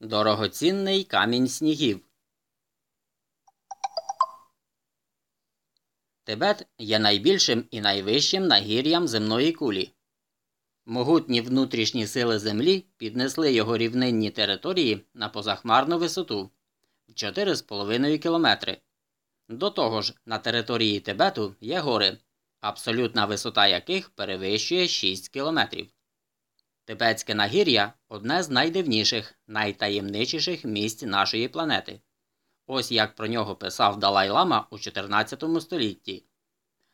Дорогоцінний камінь снігів. Тибет є найбільшим і найвищим нагір'ям земної кулі. Могутні внутрішні сили землі піднесли його рівнинні території на позахмарну висоту в 4,5 кілометри. До того ж, на території Тибету є гори, абсолютна висота яких перевищує 6 кілометрів. Тибетське нагір'я одне з найдивніших, найтаємничіших місць нашої планети. Ось як про нього писав Далай Лама у 14 столітті.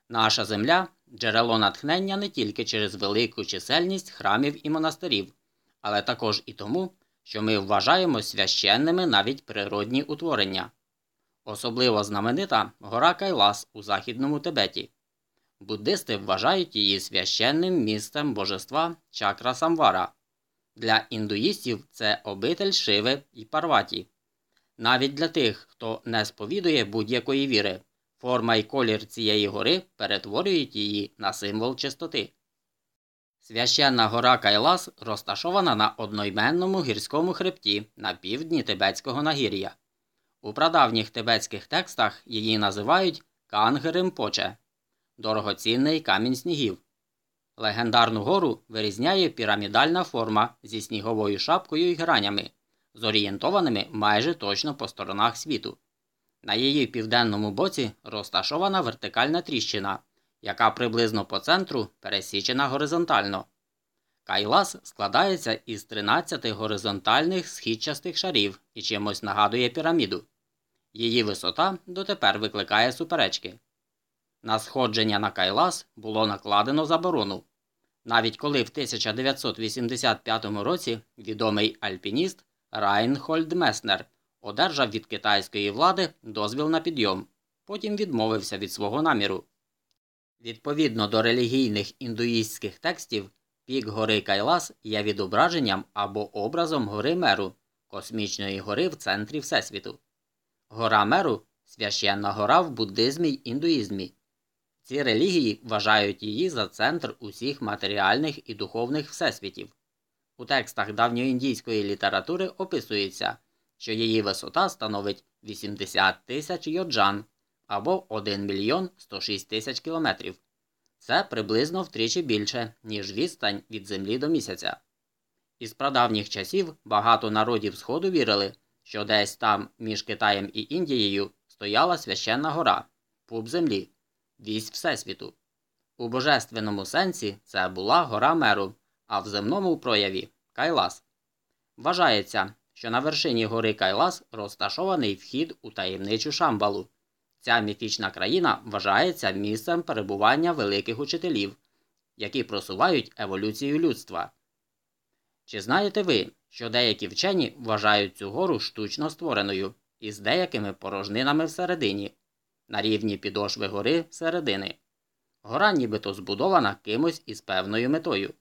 Наша земля джерело натхнення не тільки через велику чисельність храмів і монастирів, але також і тому, що ми вважаємо священними навіть природні утворення. Особливо знаменита гора Кайлас у Західному Тибеті. Буддисти вважають її священним місцем божества чакра Самвара. Для індуїстів це обитель Шиви і Парваті. Навіть для тих, хто не сповідує будь-якої віри, форма і колір цієї гори перетворюють її на символ чистоти. Священна гора Кайлас розташована на одноіменному гірському хребті на півдні Тибетського нагір'я. У прадавніх тибетських текстах її називають Кангеримпоче дорогоцінний камінь снігів. Легендарну гору вирізняє пірамідальна форма зі сніговою шапкою і гранями, зорієнтованими майже точно по сторонах світу. На її південному боці розташована вертикальна тріщина, яка приблизно по центру пересічена горизонтально. Кайлас складається із 13 горизонтальних східчастих шарів і чимось нагадує піраміду. Її висота дотепер викликає суперечки. На сходження на Кайлас було накладено заборону. Навіть коли в 1985 році відомий альпініст Райнхольд Меснер одержав від китайської влади дозвіл на підйом, потім відмовився від свого наміру. Відповідно до релігійних індуїстських текстів, пік гори Кайлас є відображенням або образом гори Меру, космічної гори в центрі Всесвіту. Гора Меру священна гора в буддизмі й індуїзмі. Ці релігії вважають її за центр усіх матеріальних і духовних всесвітів. У текстах давньоіндійської літератури описується, що її висота становить 80 тисяч йоджан або 1 мільйон 106 тисяч кілометрів. Це приблизно втричі більше, ніж відстань від Землі до місяця. Із прадавніх часів багато народів Сходу вірили, що десь там між Китаєм і Індією стояла священна гора, пуп землі вісь Всесвіту. У божественному сенсі це була гора Меру, а в земному прояві Кайлас. Вважається, що на вершині гори Кайлас розташований вхід у таємничу Шамбалу. Ця міфічна країна вважається місцем перебування великих учителів, які просувають еволюцію людства. Чи знаєте ви, що деякі вчені вважають цю гору штучно створеною із деякими порожнинами всередині? На рівні підошви гори середини. Гора нібито збудована кимось із певною метою.